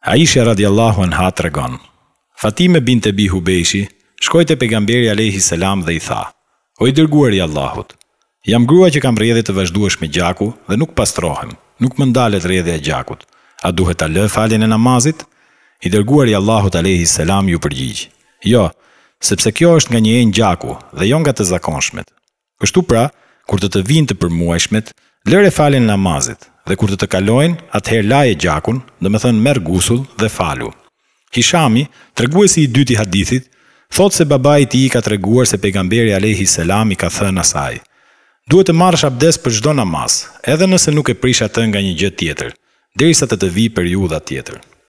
Aisha radijallahu anha tregon, Fatime bint Ebi Hubejshi shkoi te Pejgamberi alejhi selam dhe i tha, O i Dërguari i Allahut! Jam grua që kam rrjedhje të vazhdueshme gjaku dhe nuk pastrohem, nuk më ndalet rrjedhja e gjakut, a duhet ta lë faljen e namazit? I Dërguari i Allahut alejhi selam iu përgjigj, Jo, sepse kjo është nga një enë gjaku dhe jo nga të zakonshmet. Kështu pra, kur të të vijnë të përmuajshmet, lëre faljen e namazit, dhe kur të të kalojnë, atëherë laje gjakun, domethënë merr gusull dhe falu. Hishami, treguesi i dytë i hadithit, thotë se babai i tij i ka treguar se Pejgamberi alejhi selam i ka thënë asaj, Duhet të marrësh abdes për çdo namaz, edhe nëse nuk e prish atë nga ndonjë gjë tjetër, derisa të të vijë periudha tjetër.